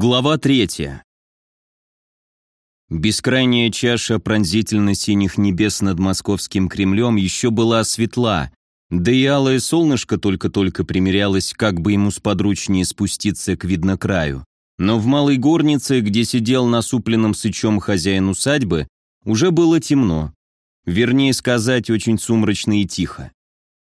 Глава третья. Бескрайняя чаша пронзительно-синих небес над московским Кремлем еще была светла, да и алое солнышко только-только примерялось, как бы ему сподручнее спуститься к виднокраю. Но в малой горнице, где сидел насупленным сычом хозяин усадьбы, уже было темно. Вернее сказать, очень сумрачно и тихо.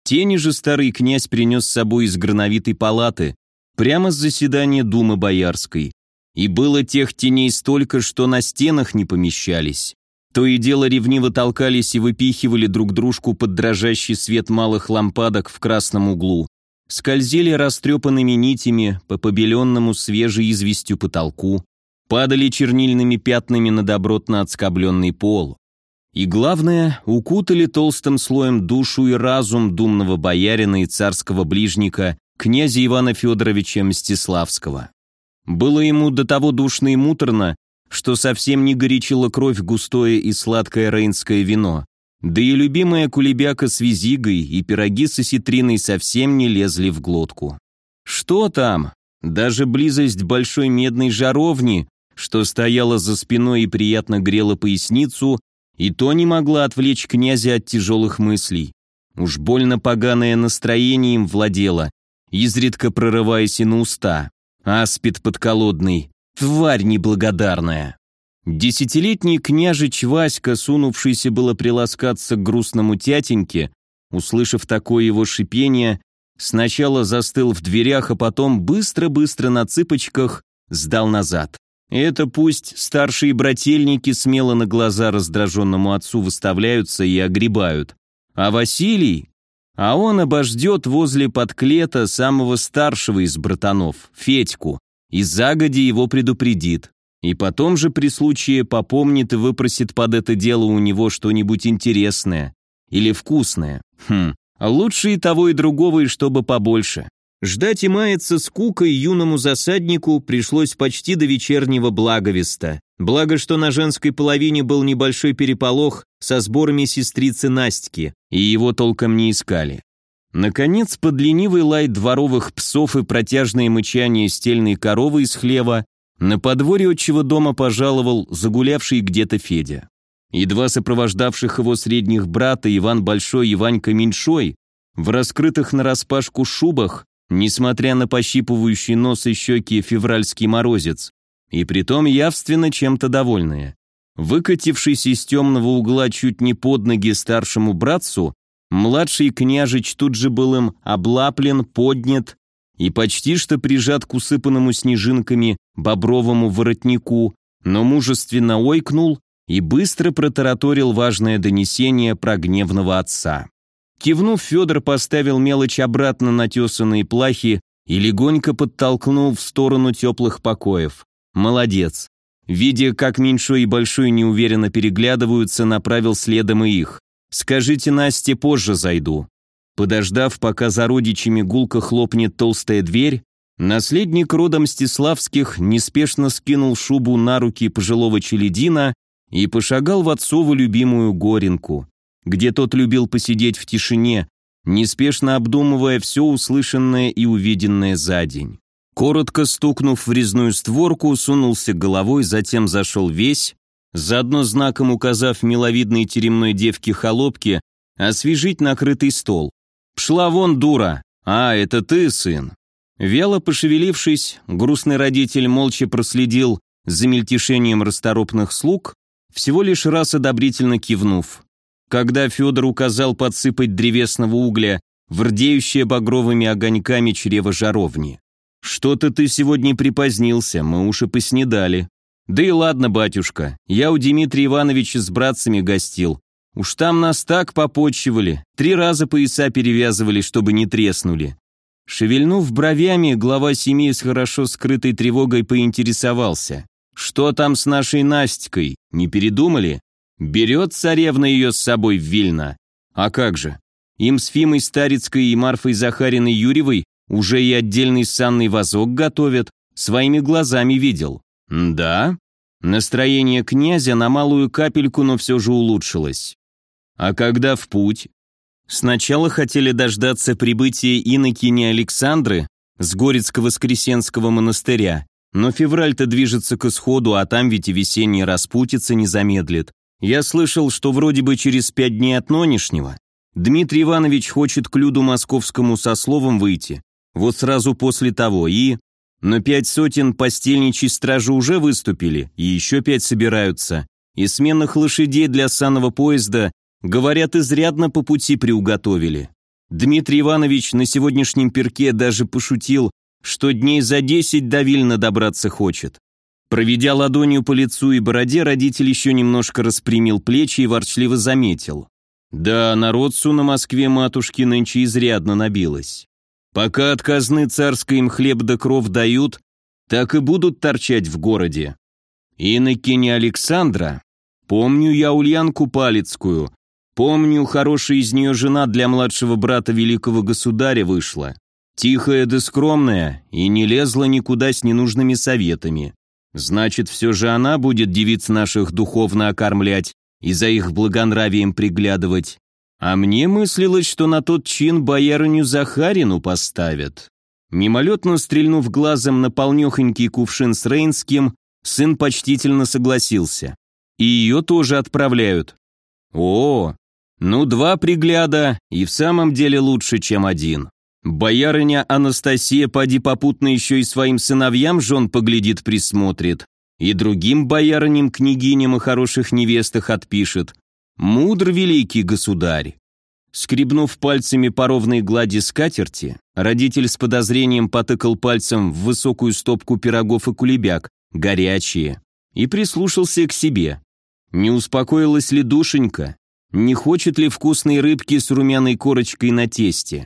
Тени же старый князь принес с собой из грановитой палаты, прямо с заседания Думы Боярской, и было тех теней столько, что на стенах не помещались. То и дело ревниво толкались и выпихивали друг дружку под дрожащий свет малых лампадок в красном углу. Скользили растрепанными нитями по побеленному свежей известью потолку, падали чернильными пятнами на добротно отскобленный пол. И главное, укутали толстым слоем душу и разум думного боярина и царского ближника, князя Ивана Федоровича Мстиславского. Было ему до того душно и муторно, что совсем не горячило кровь густое и сладкое рейнское вино. Да и любимая кулебяка с визигой и пироги с осетриной совсем не лезли в глотку. Что там? Даже близость большой медной жаровни, что стояла за спиной и приятно грела поясницу, и то не могла отвлечь князя от тяжелых мыслей. Уж больно поганое настроение им владело, изредка прорываясь и на уста. Аспид подколодный, тварь неблагодарная. Десятилетний княжич Васька, сунувшийся было приласкаться к грустному тятеньке, услышав такое его шипение, сначала застыл в дверях, а потом быстро-быстро на цыпочках сдал назад. Это пусть старшие брательники смело на глаза раздраженному отцу выставляются и огребают. А Василий, а он обождет возле подклета самого старшего из братанов, Федьку, и загоди его предупредит. И потом же при случае попомнит и выпросит под это дело у него что-нибудь интересное или вкусное. Хм, лучше и того, и другого, и чтобы побольше. Ждать и маяться скукой юному засаднику пришлось почти до вечернего благовеста. Благо, что на женской половине был небольшой переполох со сборами сестрицы Настики, и его толком не искали. Наконец, под ленивый лай дворовых псов и протяжное мычание стельной коровы из хлева на подворье отчего дома пожаловал загулявший где-то Федя. И два сопровождавших его средних брата Иван Большой и Ванька Меньшой в раскрытых нараспашку шубах, несмотря на пощипывающий нос и щеки февральский морозец, и притом явственно чем-то довольные. Выкатившись из темного угла чуть не под ноги старшему братцу, младший княжич тут же был им облаплен, поднят и почти что прижат к усыпанному снежинками бобровому воротнику, но мужественно ойкнул и быстро протараторил важное донесение про гневного отца. Кивнув, Федор поставил мелочь обратно на тесанные плахи и легонько подтолкнул в сторону теплых покоев. Молодец. Видя, как меньшой и большой неуверенно переглядываются, направил следом и их. «Скажите Насте, позже зайду». Подождав, пока за родичами гулко хлопнет толстая дверь, наследник рода Мстиславских неспешно скинул шубу на руки пожилого челядина и пошагал в отцову любимую горенку, где тот любил посидеть в тишине, неспешно обдумывая все услышанное и увиденное за день. Коротко стукнув в резную створку, сунулся головой, затем зашел весь, заодно знаком указав миловидной теремной девке холопке освежить накрытый стол. «Пшла вон, дура! А, это ты, сын!» Вяло пошевелившись, грустный родитель молча проследил за мельтешением расторопных слуг, всего лишь раз одобрительно кивнув. Когда Федор указал подсыпать древесного угля в рдеющее багровыми огоньками чрево жаровни. «Что-то ты сегодня припозднился, мы уж и поснедали». «Да и ладно, батюшка, я у Дмитрия Ивановича с братцами гостил. Уж там нас так попотчевали, три раза пояса перевязывали, чтобы не треснули». Шевельнув бровями, глава семьи с хорошо скрытой тревогой поинтересовался. «Что там с нашей Настикой? Не передумали? Берет царевна ее с собой в Вильно? А как же? Им с Фимой Старицкой и Марфой Захариной Юрьевой уже и отдельный санный вазок готовят, своими глазами видел. Да? Настроение князя на малую капельку, но все же улучшилось. А когда в путь? Сначала хотели дождаться прибытия инокини Александры с Горецко-Воскресенского монастыря, Но февраль-то движется к исходу, а там ведь и весенняя распутица не замедлит. Я слышал, что вроде бы через пять дней от нынешнего Дмитрий Иванович хочет к люду московскому со словом выйти. Вот сразу после того и... Но пять сотен постельничьей стражи уже выступили, и еще пять собираются. И сменных лошадей для санного поезда, говорят, изрядно по пути приуготовили. Дмитрий Иванович на сегодняшнем перке даже пошутил, что дней за десять до Вильна добраться хочет. Проведя ладонью по лицу и бороде, родитель еще немножко распрямил плечи и ворчливо заметил. Да, народцу на Москве матушки нынче изрядно набилось. Пока от казны царской им хлеб да кров дают, так и будут торчать в городе. Инокиня Александра, помню я Ульянку Палецкую, помню, хорошая из нее жена для младшего брата великого государя вышла. Тихая да скромная, и не лезла никуда с ненужными советами. Значит, все же она будет девиц наших духовно окормлять и за их благонравием приглядывать. А мне мыслилось, что на тот чин боярыню Захарину поставят. Мимолетно стрельнув глазом на полнехонький кувшин с Рейнским, сын почтительно согласился. И ее тоже отправляют. О, ну два пригляда, и в самом деле лучше, чем один. Боярыня Анастасия поди попутно еще и своим сыновьям жен поглядит присмотрит, и другим боярыням, княгиням и хороших невестах отпишет. Мудр великий государь. Скребнув пальцами по ровной глади скатерти, родитель с подозрением потыкал пальцем в высокую стопку пирогов и кулебяк, горячие, и прислушался к себе. Не успокоилась ли душенька? Не хочет ли вкусной рыбки с румяной корочкой на тесте?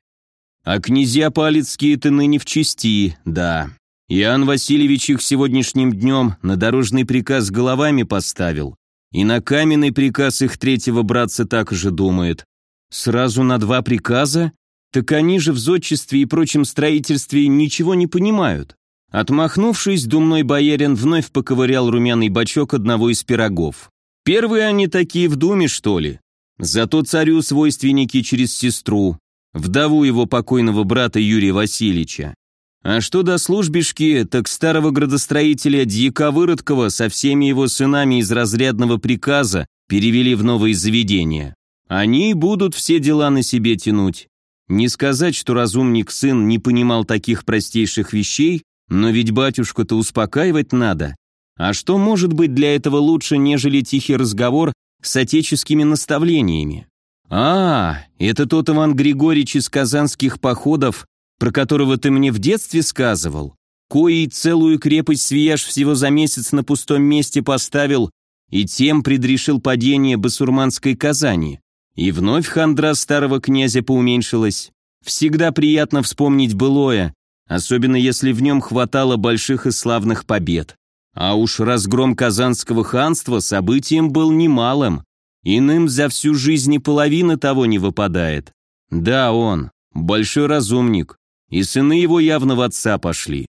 А князья Палецкие-то ныне в чести, да. Иоанн Васильевич их сегодняшним днем на дорожный приказ головами поставил. И на каменный приказ их третьего братца так же думает. Сразу на два приказа? Так они же в зодчестве и прочем строительстве ничего не понимают. Отмахнувшись, думной боярин вновь поковырял румяный бачок одного из пирогов. Первые они такие в думе, что ли? Зато царю свойственники через сестру, вдову его покойного брата Юрия Васильевича. А что до службишки, так старого градостроителя Дьяка Выродкова со всеми его сынами из разрядного приказа перевели в новые заведения. Они будут все дела на себе тянуть. Не сказать, что разумник-сын не понимал таких простейших вещей, но ведь батюшку-то успокаивать надо. А что может быть для этого лучше, нежели тихий разговор с отеческими наставлениями? А, это тот Иван Григорьевич из казанских походов, про которого ты мне в детстве сказывал, кои целую крепость Свияж всего за месяц на пустом месте поставил и тем предрешил падение басурманской Казани. И вновь хандра старого князя поуменьшилась. Всегда приятно вспомнить былое, особенно если в нем хватало больших и славных побед. А уж разгром Казанского ханства событием был немалым. Иным за всю жизнь и половина того не выпадает. Да, он, большой разумник, и сыны его явно отца пошли.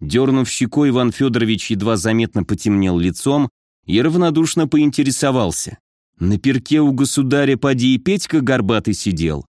Дернув щекой, Иван Федорович едва заметно потемнел лицом и равнодушно поинтересовался. На перке у государя поди и Петька горбатый сидел.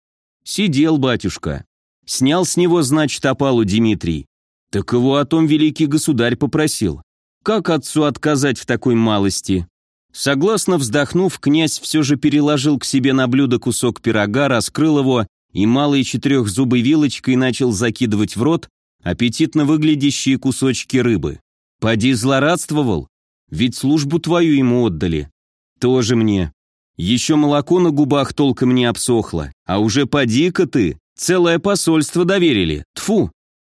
Сидел, батюшка. Снял с него, значит, опалу Дмитрий. Так его о том великий государь попросил. Как отцу отказать в такой малости? Согласно вздохнув, князь все же переложил к себе на блюдо кусок пирога, раскрыл его и малой четырехзубой вилочкой начал закидывать в рот аппетитно выглядящие кусочки рыбы. Поди злорадствовал, ведь службу твою ему отдали. Тоже мне. Еще молоко на губах толком не обсохло, а уже поди-ка ты, целое посольство доверили, тфу.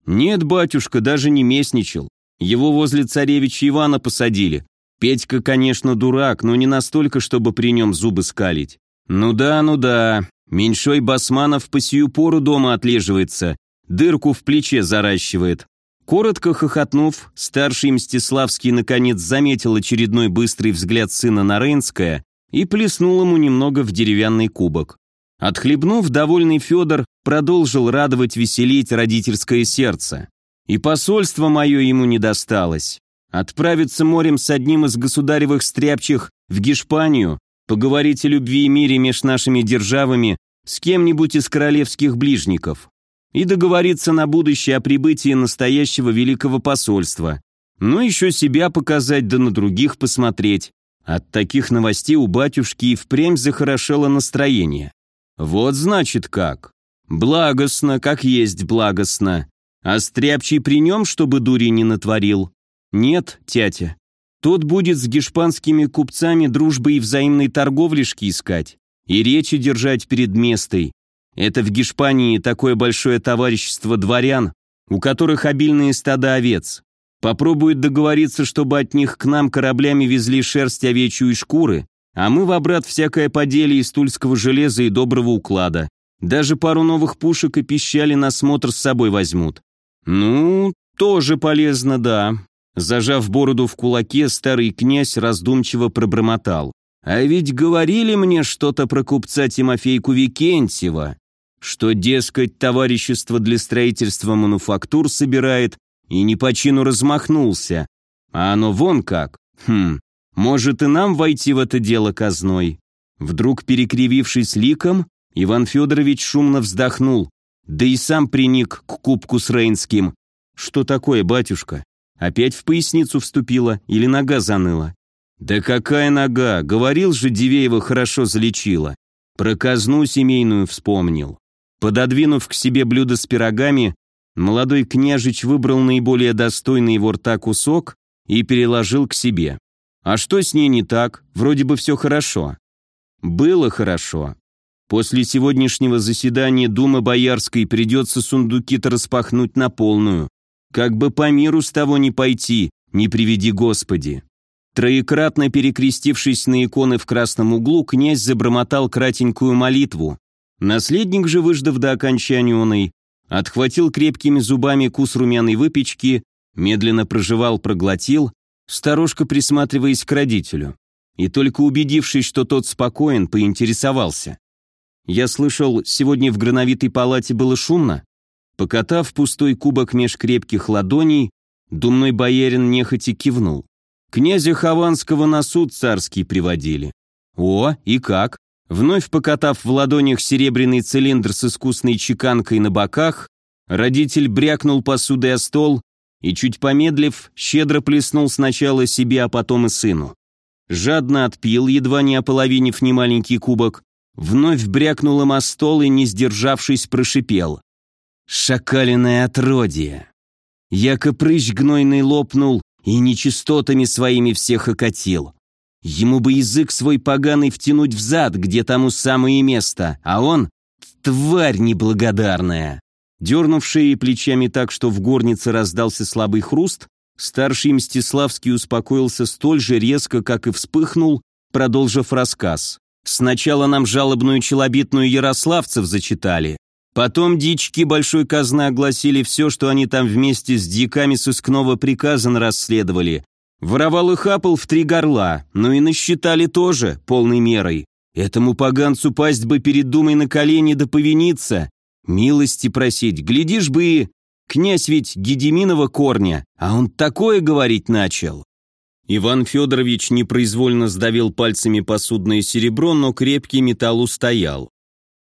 Нет, батюшка, даже не местничал. Его возле царевича Ивана посадили. Петька, конечно, дурак, но не настолько, чтобы при нем зубы скалить. Ну да, ну да, Меньшой Басманов по сию пору дома отлеживается, дырку в плече заращивает. Коротко хохотнув, старший Мстиславский наконец заметил очередной быстрый взгляд сына на Рейнское и плеснул ему немного в деревянный кубок. Отхлебнув, довольный Федор продолжил радовать, веселить родительское сердце. И посольство мое ему не досталось. Отправиться морем с одним из государевых стряпчих в Гешпанию поговорить о любви и мире между нашими державами с кем-нибудь из королевских ближников и договориться на будущее о прибытии настоящего великого посольства. Ну, еще себя показать, да на других посмотреть. От таких новостей у батюшки и впрямь захорошело настроение. Вот значит как. Благостно, как есть благостно. А стряпчий при нем, чтобы дури не натворил? Нет, тятя. Тот будет с гешпанскими купцами дружбы и взаимной торговлишки искать. И речи держать перед местой. Это в Гешпании такое большое товарищество дворян, у которых обильные стада овец. Попробует договориться, чтобы от них к нам кораблями везли шерсть овечью и шкуры, а мы в обрат всякое поделие из тульского железа и доброго уклада. Даже пару новых пушек и пищали на смотр с собой возьмут. Ну, тоже полезно, да. Зажав бороду в кулаке, старый князь раздумчиво пробормотал. А ведь говорили мне что-то про купца Тимофейку Викентьева, что, дескать, товарищество для строительства мануфактур собирает и не по чину размахнулся. А оно вон как. Хм, может и нам войти в это дело казной? Вдруг, перекривившись ликом, Иван Федорович шумно вздохнул, да и сам приник к кубку с Рейнским. Что такое, батюшка? Опять в поясницу вступила или нога заныла? Да какая нога, говорил же, Дивеева хорошо залечила. Про казну семейную вспомнил. Пододвинув к себе блюдо с пирогами, молодой княжич выбрал наиболее достойный его рта кусок и переложил к себе. А что с ней не так? Вроде бы все хорошо. Было хорошо. После сегодняшнего заседания Думы Боярской придется сундуки-то распахнуть на полную. Как бы по миру с того не пойти, не приведи Господи. Троекратно перекрестившись на иконы в красном углу, князь забормотал кратенькую молитву. Наследник же, выждав до окончания оной, отхватил крепкими зубами кус румяной выпечки, медленно проживал, проглотил, старушка присматриваясь к родителю. И только убедившись, что тот спокоен, поинтересовался. «Я слышал, сегодня в грановитой палате было шумно?» Покатав пустой кубок меж крепких ладоней, думной боярин нехотя кивнул. «Князя Хованского на суд царский приводили». «О, и как?» Вновь покатав в ладонях серебряный цилиндр с искусной чеканкой на боках, родитель брякнул посудой о стол и, чуть помедлив, щедро плеснул сначала себе, а потом и сыну. Жадно отпил, едва не ополовинив немаленький кубок, вновь брякнул им о стол и, не сдержавшись, прошипел. «Шакалиное отродье!» Яко прыщ гнойный лопнул и нечистотами своими всех окатил. Ему бы язык свой поганый втянуть в зад, где тому самое место, а он — тварь неблагодарная. Дернувшие плечами так, что в горнице раздался слабый хруст, старший Мстиславский успокоился столь же резко, как и вспыхнул, продолжив рассказ. Сначала нам жалобную челобитную ярославцев зачитали, потом дички большой казны огласили все, что они там вместе с диками сыскного приказа расследовали, Воровал и хапал в три горла, но и насчитали тоже, полной мерой. Этому поганцу пасть бы перед думой на колени да повиниться, милости просить, глядишь бы и... Князь ведь Гедеминова корня, а он такое говорить начал. Иван Федорович непроизвольно сдавил пальцами посудное серебро, но крепкий металл устоял.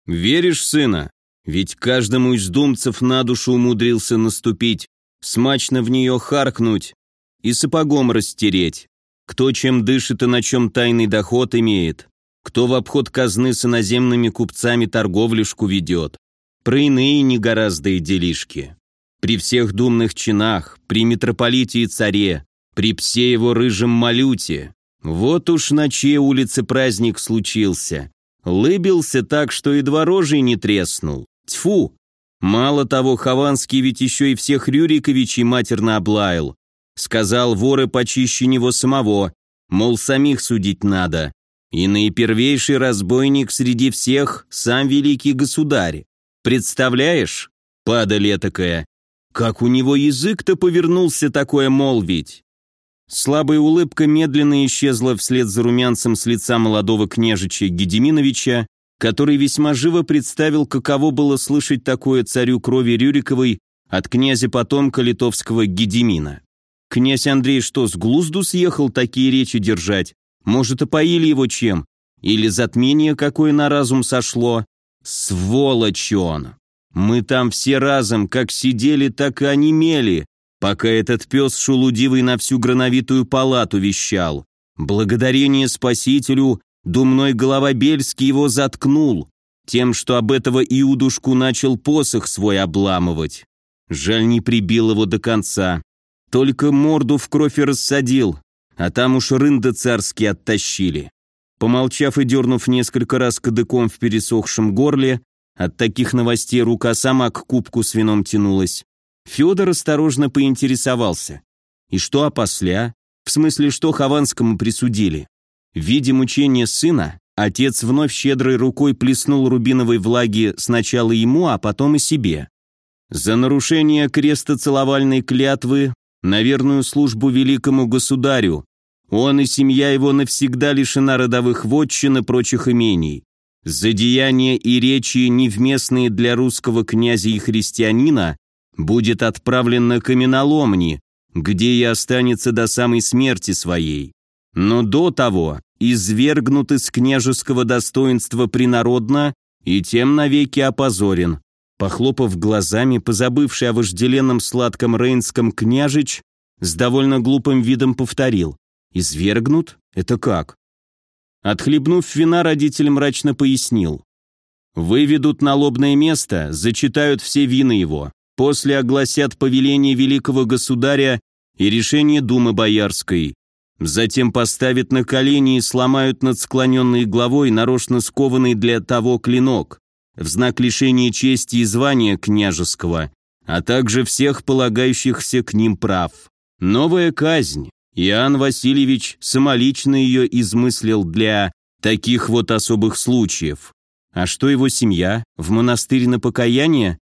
«Веришь, сына? Ведь каждому из думцев на душу умудрился наступить, смачно в нее харкнуть, и сапогом растереть. Кто чем дышит и на чем тайный доход имеет. Кто в обход казны с иноземными купцами торговлюшку ведет. Про иные не гораздо и делишки. При всех думных чинах, при митрополите и царе, при псе его рыжем малюте. Вот уж на чьей улице праздник случился. Лыбился так, что и дворожий не треснул. Тьфу! Мало того, Хованский ведь еще и всех Рюриковичей матерно облаял. Сказал воры почище него самого, мол, самих судить надо. И наипервейший разбойник среди всех сам великий государь. Представляешь? Падаль такая. Как у него язык-то повернулся такое молвить? Слабая улыбка медленно исчезла вслед за румянцем с лица молодого княжича Гедеминовича, который весьма живо представил, каково было слышать такое царю крови Рюриковой от князя-потомка литовского Гедемина. Князь Андрей что, с глузду съехал такие речи держать? Может, опоили его чем? Или затмение какое на разум сошло? Сволочь он! Мы там все разом, как сидели, так и онемели. пока этот пес шелудивый на всю грановитую палату вещал. Благодарение спасителю думной голова Бельский его заткнул, тем, что об этого Иудушку начал посох свой обламывать. Жаль, не прибил его до конца. Только морду в кровь и рассадил, а там уж рында царские оттащили. Помолчав и дернув несколько раз кадыком в пересохшем горле, от таких новостей рука сама к кубку с вином тянулась. Федор осторожно поинтересовался. И что опосля? В смысле, что Хованскому присудили? В виде мучения сына отец вновь щедрой рукой плеснул рубиновой влаги сначала ему, а потом и себе. За нарушение крестоцеловальной клятвы на верную службу великому государю. Он и семья его навсегда лишена родовых вотчин и прочих имений. За деяния и речи, невместные для русского князя и христианина, будет отправлен на каменоломни, где и останется до самой смерти своей. Но до того извергнут из княжеского достоинства принародно и тем навеки опозорен. Похлопав глазами, позабывший о вожделенном сладком рейнском княжич, с довольно глупым видом повторил. «Извергнут? Это как?» Отхлебнув вина, родитель мрачно пояснил. «Выведут на лобное место, зачитают все вины его, после огласят повеление великого государя и решение Думы Боярской, затем поставят на колени и сломают над склоненной головой нарочно скованный для того клинок, в знак лишения чести и звания княжеского, а также всех полагающихся к ним прав. Новая казнь. Иоанн Васильевич самолично ее измыслил для таких вот особых случаев. А что его семья? В монастырь на покаяние?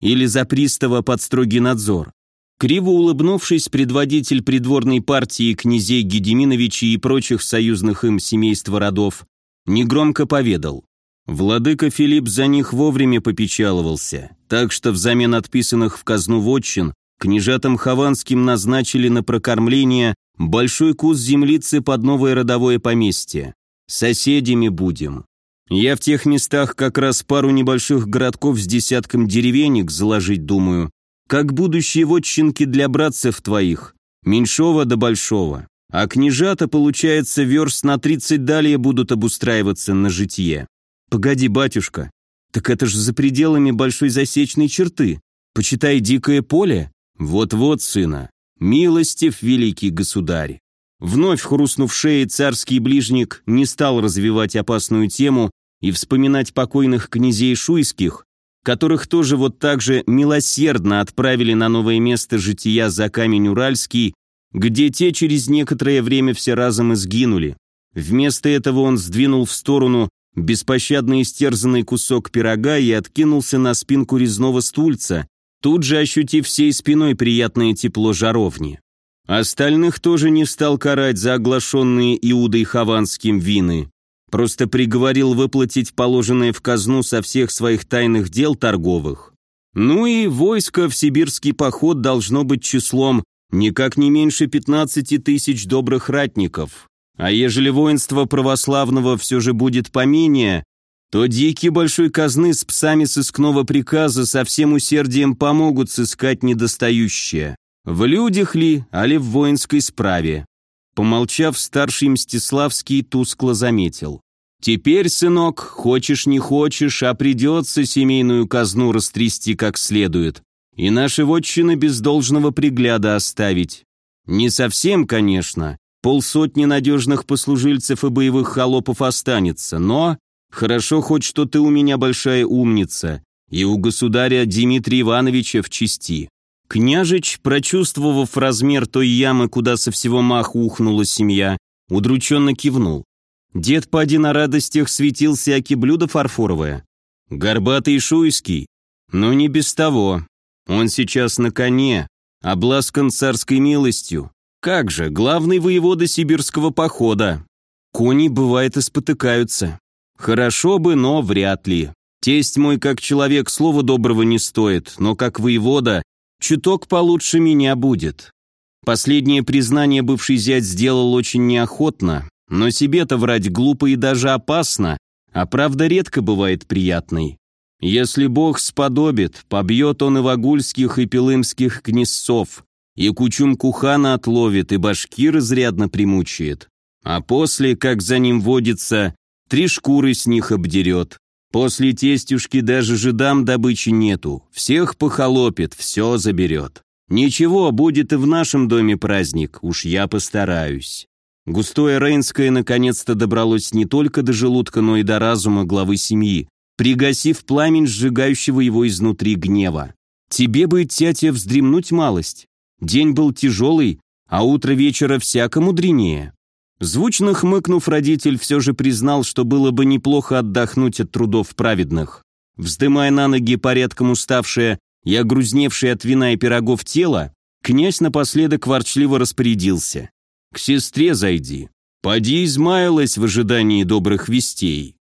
Или за пристава под строгий надзор? Криво улыбнувшись, предводитель придворной партии князей Гедеминовичей и прочих союзных им семейства родов негромко поведал. Владыка Филипп за них вовремя попечаловался, так что взамен отписанных в казну вотчин княжатам Хованским назначили на прокормление большой кус землицы под новое родовое поместье. Соседями будем. Я в тех местах как раз пару небольших городков с десятком деревенек заложить думаю, как будущие вотчинки для братцев твоих, меньшого до большого. А княжата, получается, верст на тридцать далее будут обустраиваться на житье. «Погоди, батюшка, так это же за пределами большой засечной черты. Почитай дикое поле. Вот-вот, сына, милостив великий государь». Вновь хрустнув шеей, царский ближник не стал развивать опасную тему и вспоминать покойных князей шуйских, которых тоже вот так же милосердно отправили на новое место жития за камень Уральский, где те через некоторое время все разом изгинули. Вместо этого он сдвинул в сторону беспощадно истерзанный кусок пирога и откинулся на спинку резного стульца, тут же ощутив всей спиной приятное тепло жаровни. Остальных тоже не стал карать за оглашенные Иудой Хованским вины, просто приговорил выплатить положенное в казну со всех своих тайных дел торговых. Ну и войско в сибирский поход должно быть числом никак не меньше 15 тысяч добрых ратников. А ежели воинство православного все же будет поменее, то дикие большой казны с псами сыскного приказа со всем усердием помогут сыскать недостающее. В людях ли, али в воинской справе? Помолчав, старший Мстиславский тускло заметил. «Теперь, сынок, хочешь не хочешь, а придется семейную казну растрясти как следует, и наши вотчины без должного пригляда оставить. Не совсем, конечно, Полсотни надежных послужильцев и боевых холопов останется, но хорошо хоть что ты у меня большая умница, и у государя Дмитрия Ивановича в чести». Княжич, прочувствовав размер той ямы, куда со всего маху ухнула семья, удрученно кивнул. Дед поди на радостях светился, аки блюдо фарфоровое. Горбатый шуйский, но не без того. Он сейчас на коне, обласкан царской милостью, как же, главный воевода сибирского похода. Кони, бывает, и спотыкаются. Хорошо бы, но вряд ли. Тесть мой как человек слова доброго не стоит, но как воевода чуток получше меня будет. Последнее признание бывший зять сделал очень неохотно, но себе-то врать глупо и даже опасно, а правда редко бывает приятной. Если Бог сподобит, побьет он и вагульских, и пилымских князцов, и кучумку хана отловит, и башкир изрядно примучает. А после, как за ним водится, три шкуры с них обдерет. После тестюшки даже жидам добычи нету, всех похолопит, все заберет. Ничего, будет и в нашем доме праздник, уж я постараюсь. Густое Рейнское наконец-то добралось не только до желудка, но и до разума главы семьи, пригасив пламень сжигающего его изнутри гнева. Тебе бы, тятя, вздремнуть малость. День был тяжелый, а утро вечера всяко мудренее. Звучно хмыкнув, родитель все же признал, что было бы неплохо отдохнуть от трудов праведных. Вздымая на ноги порядком уставшее и огрузневшее от вина и пирогов тело, князь напоследок ворчливо распорядился. «К сестре зайди. Поди измаялась в ожидании добрых вестей».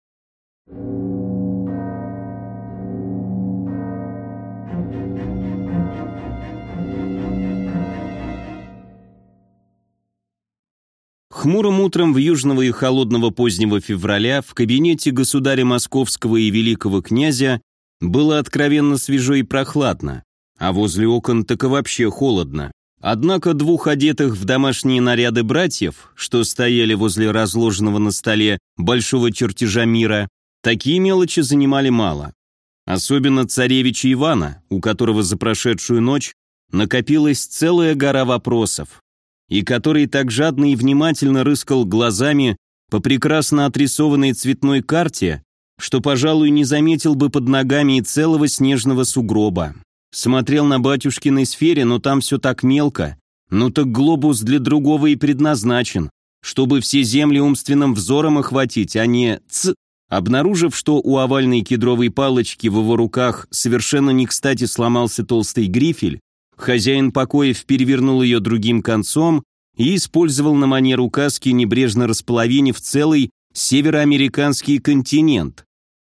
Хмурым утром в южного и холодного позднего февраля в кабинете государя Московского и великого князя было откровенно свежо и прохладно, а возле окон так и вообще холодно. Однако двух одетых в домашние наряды братьев, что стояли возле разложенного на столе большого чертежа мира, такие мелочи занимали мало. Особенно царевича Ивана, у которого за прошедшую ночь накопилась целая гора вопросов и который так жадно и внимательно рыскал глазами по прекрасно отрисованной цветной карте, что, пожалуй, не заметил бы под ногами и целого снежного сугроба. Смотрел на батюшкиной сфере, но там все так мелко. Ну так глобус для другого и предназначен, чтобы все земли умственным взором охватить, а не ц. Обнаружив, что у овальной кедровой палочки в его руках совершенно не кстати сломался толстый грифель, Хозяин покоев перевернул ее другим концом и использовал на манеру каски, небрежно располовинив целый североамериканский континент.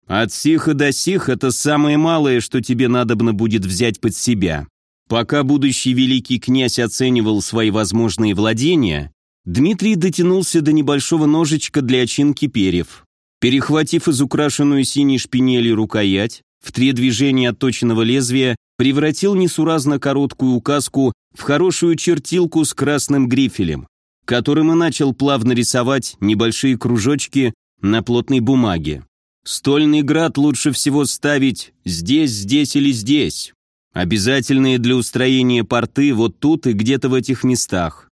От сиха до сих это самое малое, что тебе надобно будет взять под себя. Пока будущий великий князь оценивал свои возможные владения, Дмитрий дотянулся до небольшого ножичка для очинки перьев. Перехватив из украшенную синей шпинели рукоять, в три движения отточенного лезвия превратил несуразно короткую указку в хорошую чертилку с красным грифелем, которым и начал плавно рисовать небольшие кружочки на плотной бумаге. Стольный град лучше всего ставить здесь, здесь или здесь. Обязательные для устроения порты вот тут и где-то в этих местах.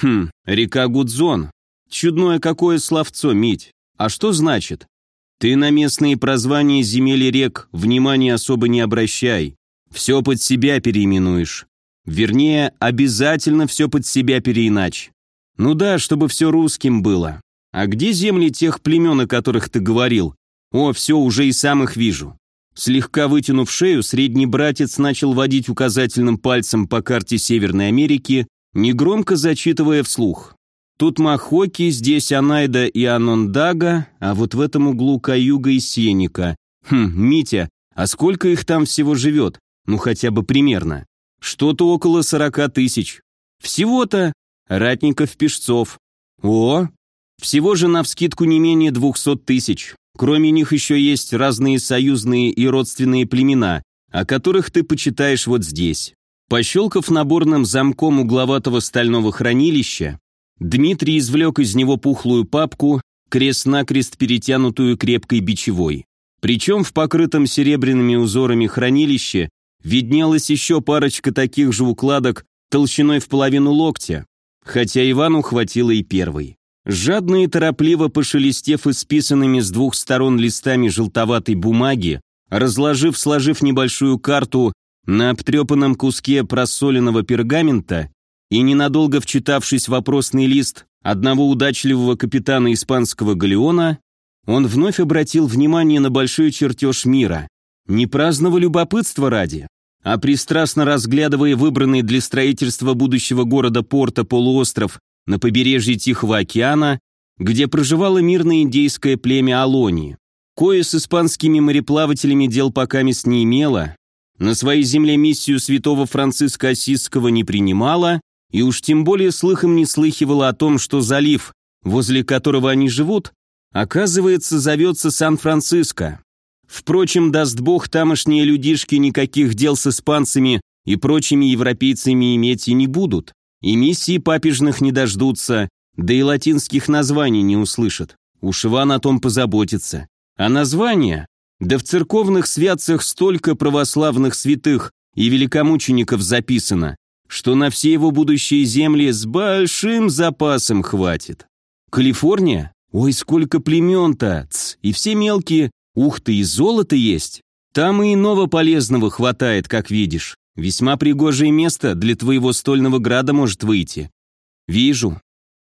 Хм, река Гудзон. Чудное какое словцо, Мить. А что значит? Ты на местные прозвания земель и рек внимания особо не обращай. Все под себя переименуешь. Вернее, обязательно все под себя переиначь. Ну да, чтобы все русским было. А где земли тех племен, о которых ты говорил? О, все, уже и сам их вижу. Слегка вытянув шею, средний братец начал водить указательным пальцем по карте Северной Америки, негромко зачитывая вслух. Тут Махоки, здесь Анайда и Анондага, а вот в этом углу Каюга и Сеника. Хм, Митя, а сколько их там всего живет? Ну хотя бы примерно. Что-то около сорока тысяч. Всего-то ратников-пешцов. О, всего же навскидку не менее двухсот тысяч. Кроме них еще есть разные союзные и родственные племена, о которых ты почитаешь вот здесь. Пощелкав наборным замком угловатого стального хранилища, Дмитрий извлек из него пухлую папку, крест-накрест перетянутую крепкой бичевой. Причем в покрытом серебряными узорами хранилище виднелась еще парочка таких же укладок толщиной в половину локтя, хотя Ивану хватило и первой. Жадно и торопливо пошелестев исписанными с двух сторон листами желтоватой бумаги, разложив, сложив небольшую карту на обтрепанном куске просоленного пергамента и ненадолго вчитавшись в вопросный лист одного удачливого капитана испанского галеона, он вновь обратил внимание на большой чертеж мира. Не праздного любопытства ради, а пристрастно разглядывая выбранный для строительства будущего города порта полуостров на побережье Тихого океана, где проживало мирное индейское племя Алони. Кое с испанскими мореплавателями дел пока мест не имело, на своей земле миссию святого Франциска Осисского не принимала, и уж тем более слыхом не слыхивала о том, что залив, возле которого они живут, оказывается, зовется Сан-Франциско. Впрочем, даст бог, тамошние людишки никаких дел с испанцами и прочими европейцами иметь и не будут, и миссии папежных не дождутся, да и латинских названий не услышат. Уж Иван о том позаботится. А названия? Да в церковных святцах столько православных святых и великомучеников записано, что на все его будущие земли с большим запасом хватит. Калифорния? Ой, сколько племен-то! И все мелкие. Ух ты, и золото есть. Там и иного полезного хватает, как видишь. Весьма пригожее место для твоего стольного града может выйти. Вижу.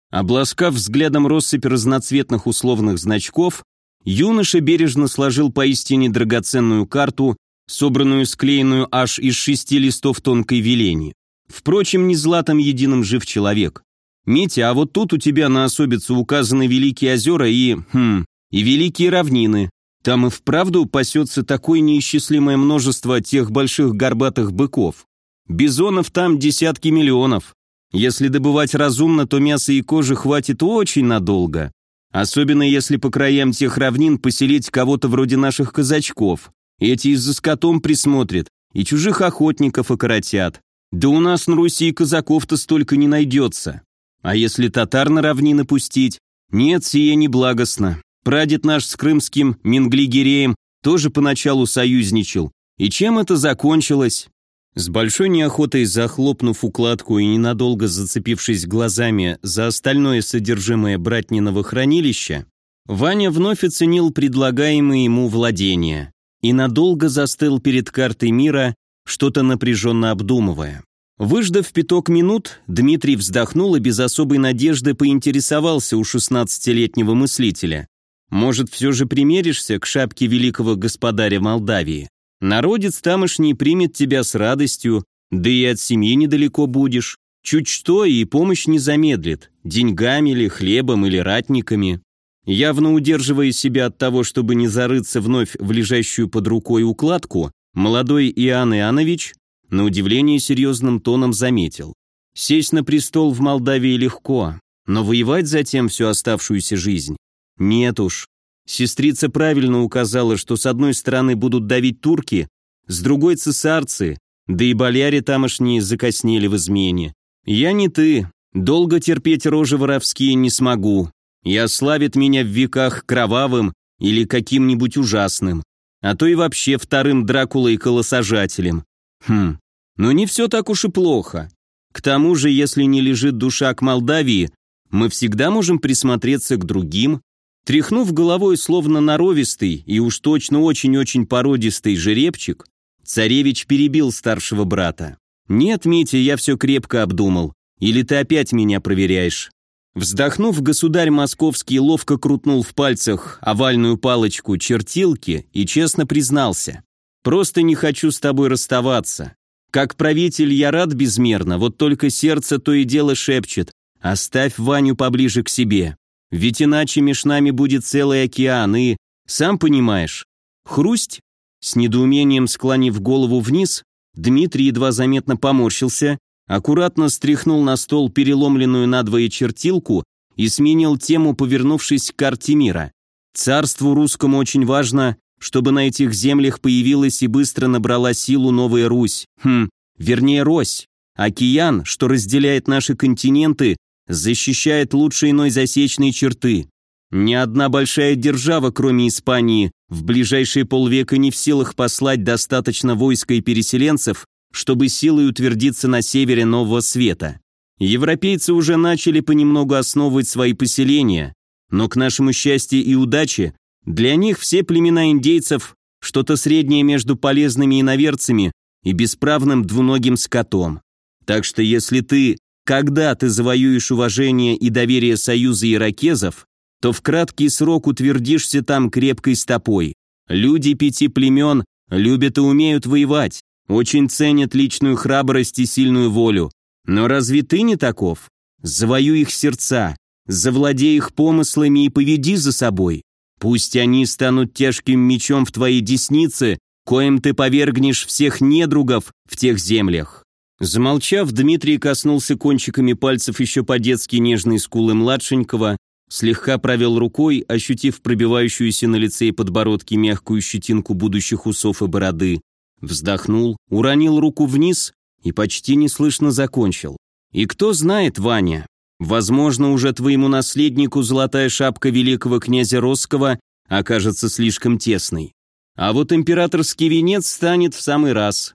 Обласкав взглядом россыпь разноцветных условных значков, юноша бережно сложил поистине драгоценную карту, собранную склеенную аж из шести листов тонкой велени. Впрочем, не златом единым жив человек. Митя, а вот тут у тебя на особицу указаны Великие озера и... Хм, и Великие равнины. Там и вправду пасется такое неисчислимое множество тех больших горбатых быков. Бизонов там десятки миллионов. Если добывать разумно, то мяса и кожи хватит очень надолго. Особенно если по краям тех равнин поселить кого-то вроде наших казачков. Эти и за скотом присмотрят, и чужих охотников окоротят. Да у нас на Руси казаков-то столько не найдется. А если татар на равнины пустить? Нет, сие не благостно. Прадед наш с крымским Минглигереем тоже поначалу союзничал. И чем это закончилось? С большой неохотой захлопнув укладку и ненадолго зацепившись глазами за остальное содержимое братниного хранилища, Ваня вновь оценил предлагаемые ему владения и надолго застыл перед картой мира, что-то напряженно обдумывая. Выждав пяток минут, Дмитрий вздохнул и без особой надежды поинтересовался у шестнадцатилетнего мыслителя. «Может, все же примеришься к шапке великого господаря Молдавии? Народец тамошний примет тебя с радостью, да и от семьи недалеко будешь. Чуть что и помощь не замедлит, деньгами или хлебом или ратниками». Явно удерживая себя от того, чтобы не зарыться вновь в лежащую под рукой укладку, Молодой Иоанн Иоаннович на удивление серьезным тоном заметил. Сесть на престол в Молдавии легко, но воевать затем всю оставшуюся жизнь нет уж. Сестрица правильно указала, что с одной стороны будут давить турки, с другой цесарцы, да и боляре тамошние закоснели в измене. Я не ты, долго терпеть рожи воровские не смогу, и ославит меня в веках кровавым или каким-нибудь ужасным а то и вообще вторым Дракулой-колосажателем. Хм, ну не все так уж и плохо. К тому же, если не лежит душа к Молдавии, мы всегда можем присмотреться к другим. Тряхнув головой словно норовистый и уж точно очень-очень породистый жеребчик, царевич перебил старшего брата. «Нет, Митя, я все крепко обдумал. Или ты опять меня проверяешь?» Вздохнув, государь московский ловко крутнул в пальцах овальную палочку чертилки и честно признался. «Просто не хочу с тобой расставаться. Как правитель я рад безмерно, вот только сердце то и дело шепчет. Оставь Ваню поближе к себе. Ведь иначе меж нами будет целый океан и... Сам понимаешь. Хрусть?» С недоумением склонив голову вниз, Дмитрий едва заметно поморщился аккуратно стряхнул на стол переломленную надвое чертилку и сменил тему, повернувшись к карте мира. Царству русскому очень важно, чтобы на этих землях появилась и быстро набрала силу новая Русь, хм, вернее Рось. Океан, что разделяет наши континенты, защищает лучше иной засечной черты. Ни одна большая держава, кроме Испании, в ближайшие полвека не в силах послать достаточно войска и переселенцев, чтобы силой утвердиться на севере Нового Света. Европейцы уже начали понемногу основывать свои поселения, но к нашему счастью и удаче, для них все племена индейцев что-то среднее между полезными иноверцами и бесправным двуногим скотом. Так что если ты, когда ты завоюешь уважение и доверие союза иракезов, то в краткий срок утвердишься там крепкой стопой. Люди пяти племен любят и умеют воевать, очень ценят личную храбрость и сильную волю. Но разве ты не таков? Завоюй их сердца, завладей их помыслами и поведи за собой. Пусть они станут тяжким мечом в твоей деснице, коим ты повергнешь всех недругов в тех землях». Замолчав, Дмитрий коснулся кончиками пальцев еще по-детски нежной скулы младшенького, слегка провел рукой, ощутив пробивающуюся на лице и подбородке мягкую щетинку будущих усов и бороды, Вздохнул, уронил руку вниз и почти неслышно закончил. И кто знает, Ваня, возможно, уже твоему наследнику золотая шапка великого князя Росского окажется слишком тесной. А вот императорский венец станет в самый раз.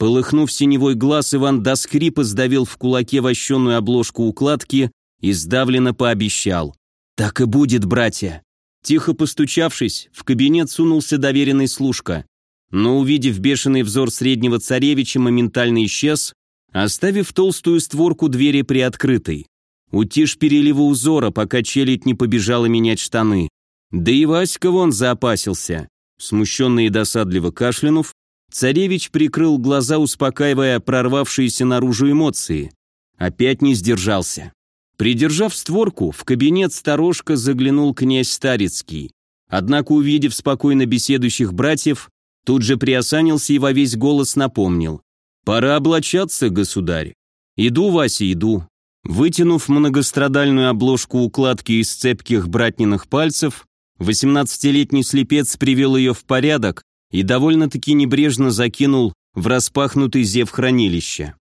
Полыхнув синевой глаз, Иван до скрипа сдавил в кулаке вощенную обложку укладки и сдавленно пообещал. «Так и будет, братья!» Тихо постучавшись, в кабинет сунулся доверенный служка, но, увидев бешеный взор среднего царевича, моментально исчез, оставив толстую створку двери приоткрытой. Утишь перелива узора, пока челядь не побежала менять штаны. Да и Васька вон заопасился. Смущенно и досадливо кашлянув, царевич прикрыл глаза, успокаивая прорвавшиеся наружу эмоции. Опять не сдержался. Придержав створку, в кабинет сторожка заглянул князь Старицкий. Однако, увидев спокойно беседующих братьев, тут же приосанился и во весь голос напомнил. «Пора облачаться, государь». «Иду, Вася, иду». Вытянув многострадальную обложку укладки из цепких братниных пальцев, восемнадцатилетний слепец привел ее в порядок и довольно-таки небрежно закинул в распахнутый зев хранилища.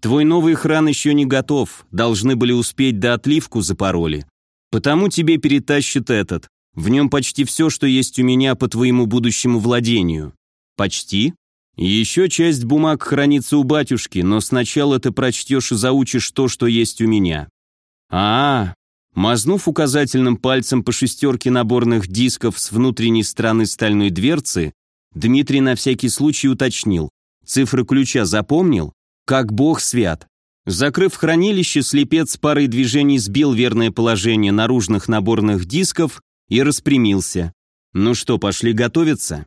Твой новый хран еще не готов, должны были успеть до отливку запороли. Потому тебе перетащат этот. В нем почти все, что есть у меня по твоему будущему владению. Почти? Еще часть бумаг хранится у батюшки, но сначала ты прочтешь и заучишь то, что есть у меня. А, -а, -а. Мазнув указательным пальцем по шестерке наборных дисков с внутренней стороны стальной дверцы, Дмитрий на всякий случай уточнил. Цифры ключа запомнил? Как бог свят. Закрыв хранилище, слепец парой движений сбил верное положение наружных наборных дисков и распрямился. Ну что, пошли готовиться?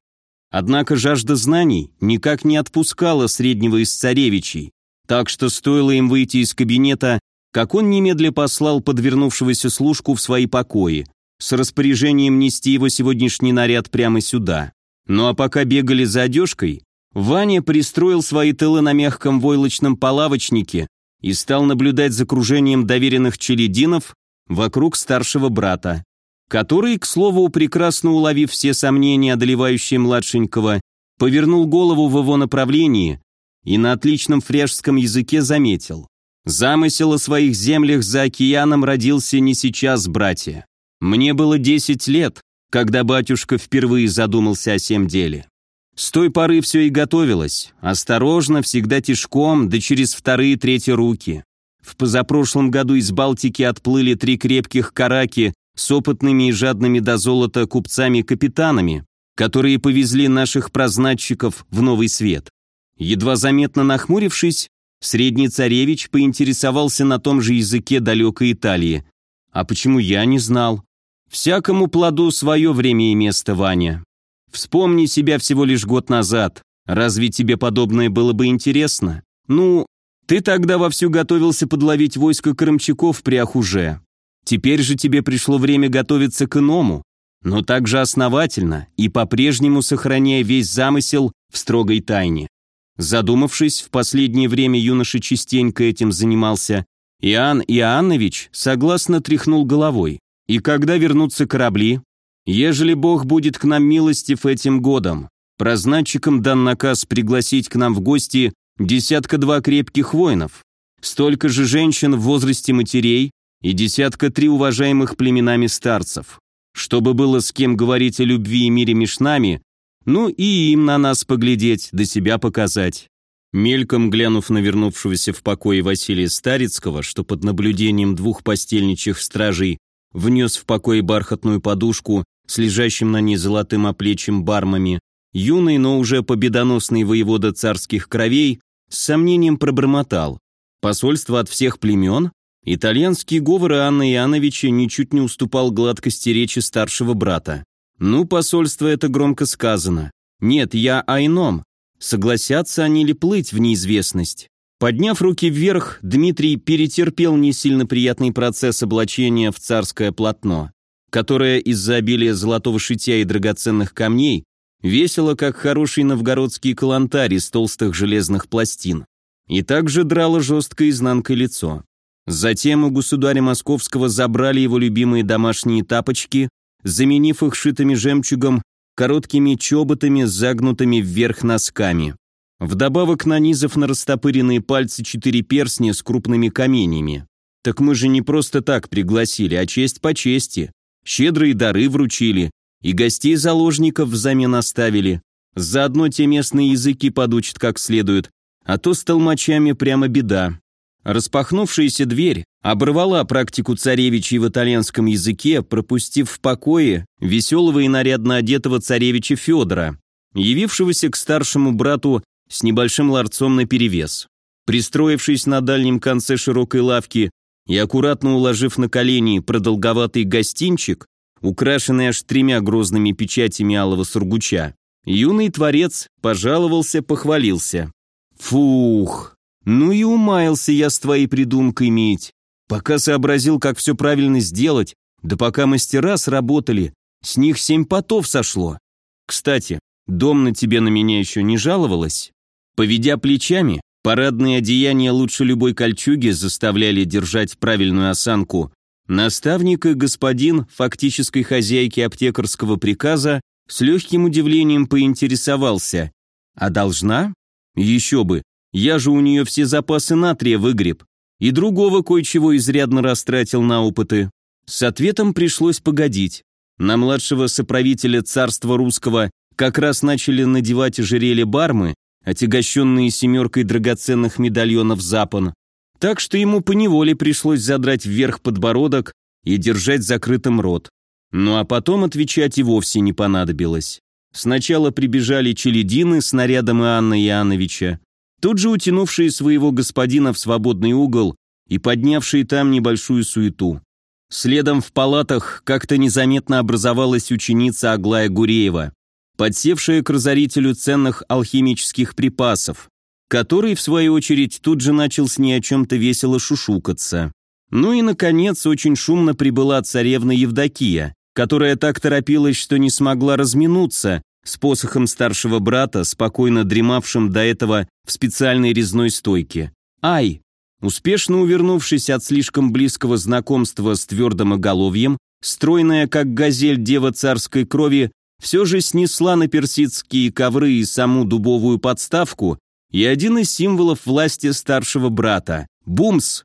Однако жажда знаний никак не отпускала среднего из царевичей, так что стоило им выйти из кабинета, как он немедля послал подвернувшегося служку в свои покои, с распоряжением нести его сегодняшний наряд прямо сюда. Ну а пока бегали за одежкой, Ваня пристроил свои тылы на мягком войлочном полавочнике и стал наблюдать за кружением доверенных челядинов вокруг старшего брата, который, к слову, прекрасно уловив все сомнения, одолевающие младшенького, повернул голову в его направлении и на отличном фряжском языке заметил. «Замысел о своих землях за океаном родился не сейчас, братья. Мне было десять лет, когда батюшка впервые задумался о сем деле. С той поры все и готовилось. Осторожно, всегда тишком, да через вторые-третьи руки. В позапрошлом году из Балтики отплыли три крепких караки с опытными и жадными до золота купцами-капитанами, которые повезли наших прознатчиков в новый свет. Едва заметно нахмурившись, средний царевич поинтересовался на том же языке далекой Италии. А почему я не знал? Всякому плоду свое время и место, Ваня. Вспомни себя всего лишь год назад. Разве тебе подобное было бы интересно? Ну, ты тогда вовсю готовился подловить войско крымчаков при Ахуже. Теперь же тебе пришло время готовиться к иному, но также основательно и по-прежнему сохраняя весь замысел в строгой тайне. Задумавшись, в последнее время юноша частенько этим занимался, Иоанн Иоаннович согласно тряхнул головой. И когда вернутся корабли? Ежели Бог будет к нам милостив этим годом, прознатчикам дан наказ пригласить к нам в гости десятка-два крепких воинов, столько же женщин в возрасте матерей и десятка-три уважаемых племенами старцев, чтобы было с кем говорить о любви и мире меж нами, ну и им на нас поглядеть, да себя показать. Мельком глянув на вернувшегося в покое Василия Старицкого, что под наблюдением двух постельничьих стражей внес в покой бархатную подушку с лежащим на ней золотым оплечьем бармами, юный, но уже победоносный воевода царских кровей с сомнением пробормотал. Посольство от всех племен? Итальянский говор Анны Иоанновича ничуть не уступал гладкости речи старшего брата. Ну, посольство это громко сказано. Нет, я о ином. Согласятся они ли плыть в неизвестность? Подняв руки вверх, Дмитрий перетерпел не сильно приятный процесс облачения в царское полотно которая из-за обилия золотого шитья и драгоценных камней весила, как хороший новгородский калантарь из толстых железных пластин, и также драла жесткой изнанкой лицо. Затем у государя Московского забрали его любимые домашние тапочки, заменив их шитыми жемчугом короткими чоботами с загнутыми вверх носками. Вдобавок нанизав на растопыренные пальцы четыре перстня с крупными каменями. Так мы же не просто так пригласили, а честь по чести. Щедрые дары вручили, и гостей заложников взамен оставили. Заодно те местные языки подучат как следует, а то с толмачами прямо беда. Распахнувшаяся дверь оборвала практику царевичей в итальянском языке, пропустив в покое веселого и нарядно одетого царевича Федора, явившегося к старшему брату с небольшим ларцом наперевес. Пристроившись на дальнем конце широкой лавки и аккуратно уложив на колени продолговатый гостинчик, украшенный аж тремя грозными печатями алого сургуча, юный творец пожаловался, похвалился. «Фух, ну и умаялся я с твоей придумкой, Мить. Пока сообразил, как все правильно сделать, да пока мастера сработали, с них семь потов сошло. Кстати, дом на тебе на меня еще не жаловалась?» Поведя плечами, парадные одеяния лучше любой кольчуги заставляли держать правильную осанку. Наставник и господин фактической хозяйки аптекарского приказа с легким удивлением поинтересовался. «А должна?» «Еще бы, я же у нее все запасы натрия выгреб и другого кое-чего изрядно растратил на опыты. С ответом пришлось погодить. На младшего соправителя царства русского как раз начали надевать ожерелье бармы, отягощенные семеркой драгоценных медальонов запон, так что ему поневоле пришлось задрать вверх подбородок и держать закрытым рот. Ну а потом отвечать и вовсе не понадобилось. Сначала прибежали челядины с нарядом Иоанна Иоанновича, тут же утянувшие своего господина в свободный угол и поднявшие там небольшую суету. Следом в палатах как-то незаметно образовалась ученица Аглая Гуреева, подсевшая к разорителю ценных алхимических припасов, который, в свою очередь, тут же начал с ней о чем-то весело шушукаться. Ну и, наконец, очень шумно прибыла царевна Евдокия, которая так торопилась, что не смогла разминуться, с посохом старшего брата, спокойно дремавшим до этого в специальной резной стойке. Ай! Успешно увернувшись от слишком близкого знакомства с твердым оголовьем, стройная, как газель дева царской крови, все же снесла на персидские ковры и саму дубовую подставку и один из символов власти старшего брата – бумс.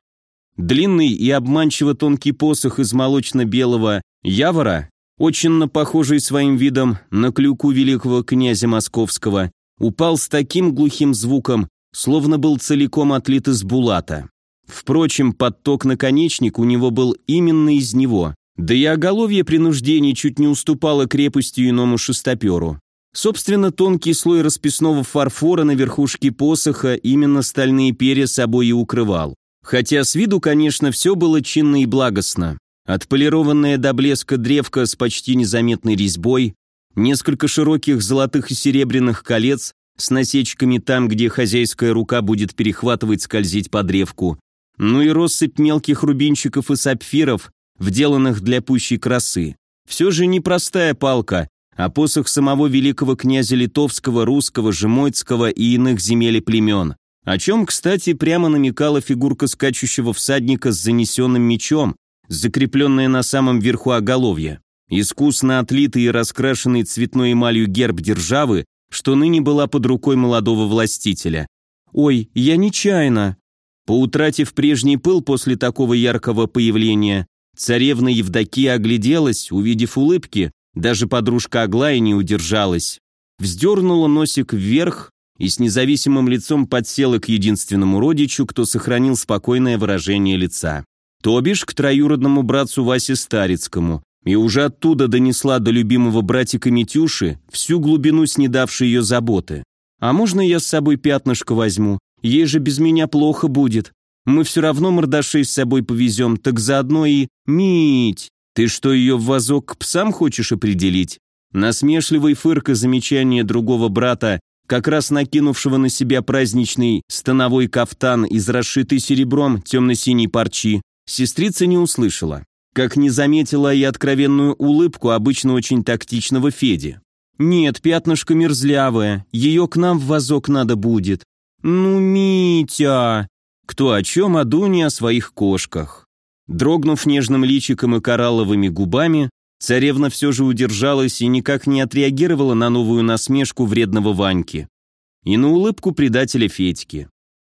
Длинный и обманчиво тонкий посох из молочно-белого явора очень похожий своим видом на клюку великого князя московского, упал с таким глухим звуком, словно был целиком отлит из булата. Впрочем, подток-наконечник у него был именно из него, да и оголовье принуждений чуть не уступало крепостью иному шестоперу. Собственно, тонкий слой расписного фарфора на верхушке посоха именно стальные перья собой и укрывал. Хотя с виду, конечно, все было чинно и благостно. Отполированная до блеска древка с почти незаметной резьбой, несколько широких золотых и серебряных колец с насечками там, где хозяйская рука будет перехватывать скользить по древку, ну и россыпь мелких рубинчиков и сапфиров, вделанных для пущей красы. Все же не простая палка, а посох самого великого князя Литовского, Русского, Жемойцкого и иных земель и племен. О чем, кстати, прямо намекала фигурка скачущего всадника с занесенным мечом, закрепленная на самом верху оголовья. Искусно отлитый и раскрашенный цветной эмалью герб державы, что ныне была под рукой молодого властителя. «Ой, я нечаянно!» Поутратив прежний пыл после такого яркого появления, царевна Евдокия огляделась, увидев улыбки, даже подружка Аглая не удержалась. Вздернула носик вверх и с независимым лицом подсела к единственному родичу, кто сохранил спокойное выражение лица то бишь к троюродному братцу Васе Старицкому, и уже оттуда донесла до любимого братика Митюши всю глубину снедавшей ее заботы. «А можно я с собой пятнышко возьму? Ей же без меня плохо будет. Мы все равно мордашей с собой повезем, так заодно и... Мить! Ты что, ее в вазок к псам хочешь определить?» Насмешливый фырк и замечание другого брата, как раз накинувшего на себя праздничный становой кафтан из расшитой серебром темно-синей парчи, Сестрица не услышала, как не заметила и откровенную улыбку обычно очень тактичного Феди. «Нет, пятнышко мерзлявое, ее к нам в вазок надо будет». «Ну, Митя!» Кто о чем, о Дуне, о своих кошках. Дрогнув нежным личиком и коралловыми губами, царевна все же удержалась и никак не отреагировала на новую насмешку вредного Ваньки. и на улыбку предателя Федьки.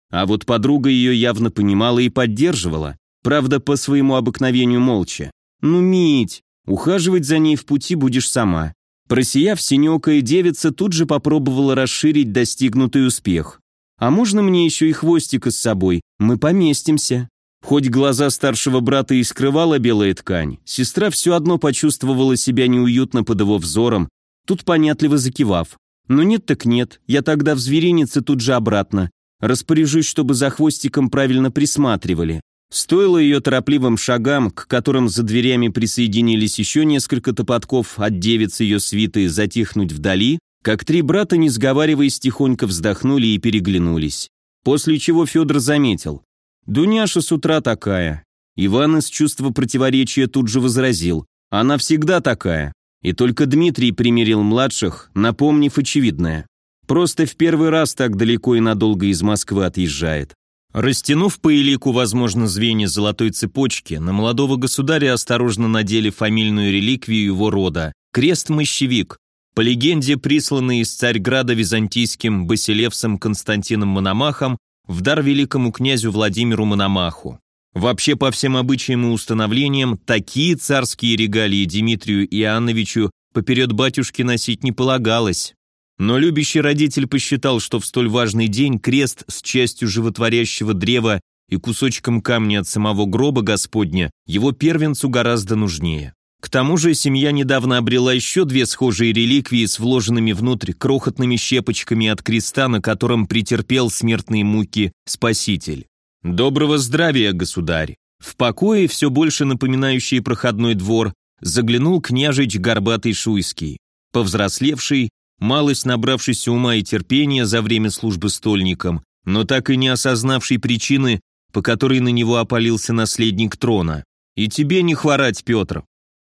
А вот подруга ее явно понимала и поддерживала, правда, по своему обыкновению молча. «Ну, Мить, ухаживать за ней в пути будешь сама». Просияв, синеокая девица тут же попробовала расширить достигнутый успех. «А можно мне еще и хвостика с собой? Мы поместимся». Хоть глаза старшего брата и скрывала белая ткань, сестра все одно почувствовала себя неуютно под его взором, тут понятливо закивав. «Ну нет так нет, я тогда в зверинице тут же обратно. Распоряжусь, чтобы за хвостиком правильно присматривали». Стоило ее торопливым шагам, к которым за дверями присоединились еще несколько топотков от девиц ее свиты, затихнуть вдали, как три брата, не сговариваясь, тихонько вздохнули и переглянулись. После чего Федор заметил. «Дуняша с утра такая». Иван из чувства противоречия тут же возразил. «Она всегда такая». И только Дмитрий примирил младших, напомнив очевидное. Просто в первый раз так далеко и надолго из Москвы отъезжает. Растянув по элику, возможно, звенья золотой цепочки, на молодого государя осторожно надели фамильную реликвию его рода – крест-мощевик, по легенде присланный из Царьграда византийским басилевсом Константином Мономахом в дар великому князю Владимиру Мономаху. Вообще, по всем обычаям и установлениям, такие царские регалии Дмитрию Иоанновичу поперед батюшки носить не полагалось. Но любящий родитель посчитал, что в столь важный день крест с частью животворящего древа и кусочком камня от самого гроба Господня его первенцу гораздо нужнее. К тому же семья недавно обрела еще две схожие реликвии с вложенными внутрь крохотными щепочками от креста, на котором претерпел смертные муки Спаситель. «Доброго здравия, государь!» В покое, все больше напоминающий проходной двор, заглянул княжич Горбатый Шуйский. Повзрослевший, малость набравшийся ума и терпения за время службы стольником, но так и не осознавший причины, по которой на него опалился наследник трона. «И тебе не хворать, Петр.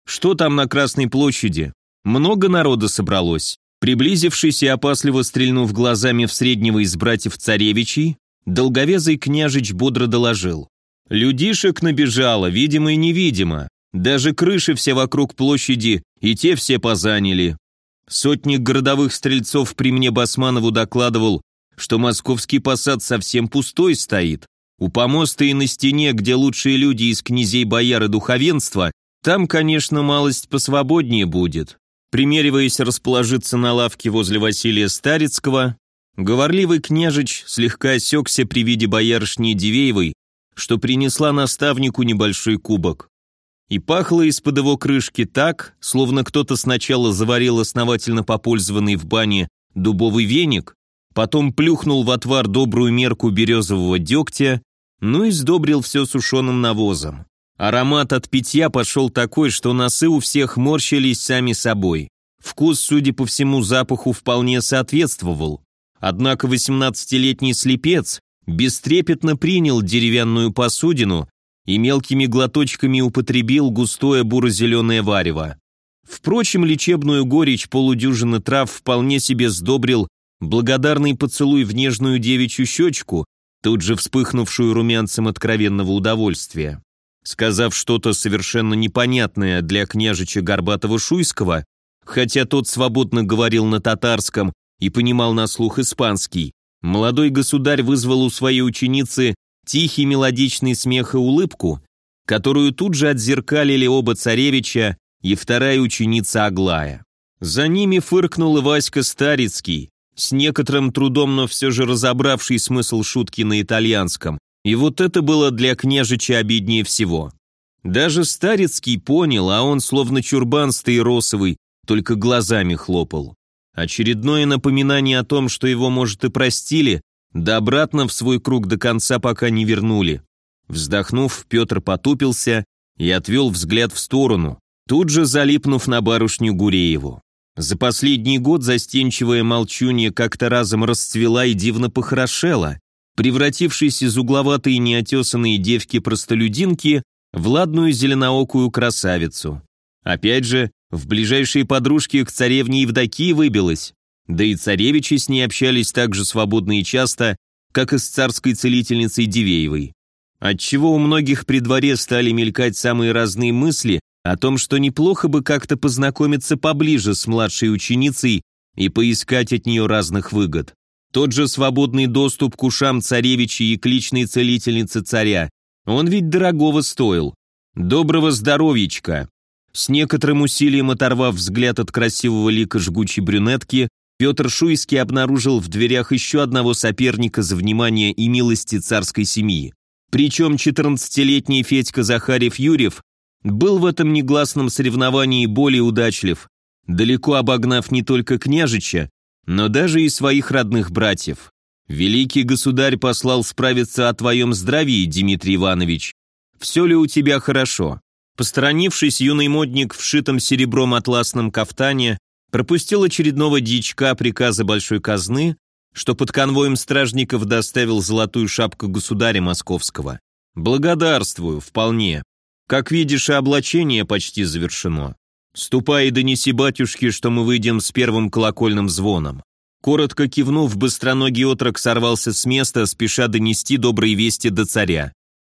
Что там на Красной площади? Много народа собралось. Приблизившись и опасливо стрельнув глазами в среднего из братьев царевичей, долговезый княжич бодро доложил. Людишек набежало, видимо и невидимо. Даже крыши все вокруг площади, и те все позаняли. Сотник городовых стрельцов при мне Басманову докладывал, что московский посад совсем пустой стоит. У помоста и на стене, где лучшие люди из князей, бояр и духовенства, там, конечно, малость посвободнее будет. Примериваясь расположиться на лавке возле Василия Старицкого, говорливый княжич слегка осекся при виде боярышни Дивеевой, что принесла наставнику небольшой кубок. И пахло из-под его крышки так, словно кто-то сначала заварил основательно попользованный в бане дубовый веник, потом плюхнул в отвар добрую мерку березового дегтя, ну и сдобрил все сушеным навозом. Аромат от питья пошел такой, что носы у всех морщились сами собой. Вкус, судя по всему, запаху вполне соответствовал. Однако 18-летний слепец бестрепетно принял деревянную посудину и мелкими глоточками употребил густое буро-зеленое варево. Впрочем, лечебную горечь полудюжины трав вполне себе сдобрил благодарный поцелуй в нежную девичью щечку, тут же вспыхнувшую румянцем откровенного удовольствия. Сказав что-то совершенно непонятное для княжича Горбатова-Шуйского, хотя тот свободно говорил на татарском и понимал на слух испанский, молодой государь вызвал у своей ученицы тихий мелодичный смех и улыбку, которую тут же отзеркалили оба царевича и вторая ученица Аглая. За ними фыркнул и Васька Старицкий, с некоторым трудом, но все же разобравший смысл шутки на итальянском, и вот это было для княжича обиднее всего. Даже Старицкий понял, а он словно чурбан стаиросовый, только глазами хлопал. Очередное напоминание о том, что его, может, и простили, да обратно в свой круг до конца пока не вернули. Вздохнув, Петр потупился и отвел взгляд в сторону, тут же залипнув на барышню Гурееву. За последний год застенчивая молчунья как-то разом расцвела и дивно похорошела, превратившись из угловатой неотесанной девки-простолюдинки в ладную зеленоокую красавицу. Опять же, в ближайшие подружки к царевне Евдокии выбилась, да и царевичи с ней общались так же свободно и часто, как и с царской целительницей Дивеевой. Отчего у многих при дворе стали мелькать самые разные мысли о том, что неплохо бы как-то познакомиться поближе с младшей ученицей и поискать от нее разных выгод. Тот же свободный доступ к ушам царевича и к личной целительнице царя. Он ведь дорогого стоил. Доброго здоровьечка. С некоторым усилием оторвав взгляд от красивого лика жгучей брюнетки, Петр Шуйский обнаружил в дверях еще одного соперника за внимание и милости царской семьи. Причем 14-летний Федька Захарев-Юрьев был в этом негласном соревновании более удачлив, далеко обогнав не только княжича, но даже и своих родных братьев. Великий государь послал справиться о твоем здравии, Дмитрий Иванович. Все ли у тебя хорошо? Посторонившись, юный модник в шитом серебром атласном кафтане пропустил очередного дичка приказа большой казны, что под конвоем стражников доставил золотую шапку государя московского. Благодарствую, вполне. Как видишь, и облачение почти завершено. Ступай и донеси батюшке, что мы выйдем с первым колокольным звоном. Коротко кивнув, быстроногий отрок сорвался с места, спеша донести добрые вести до царя.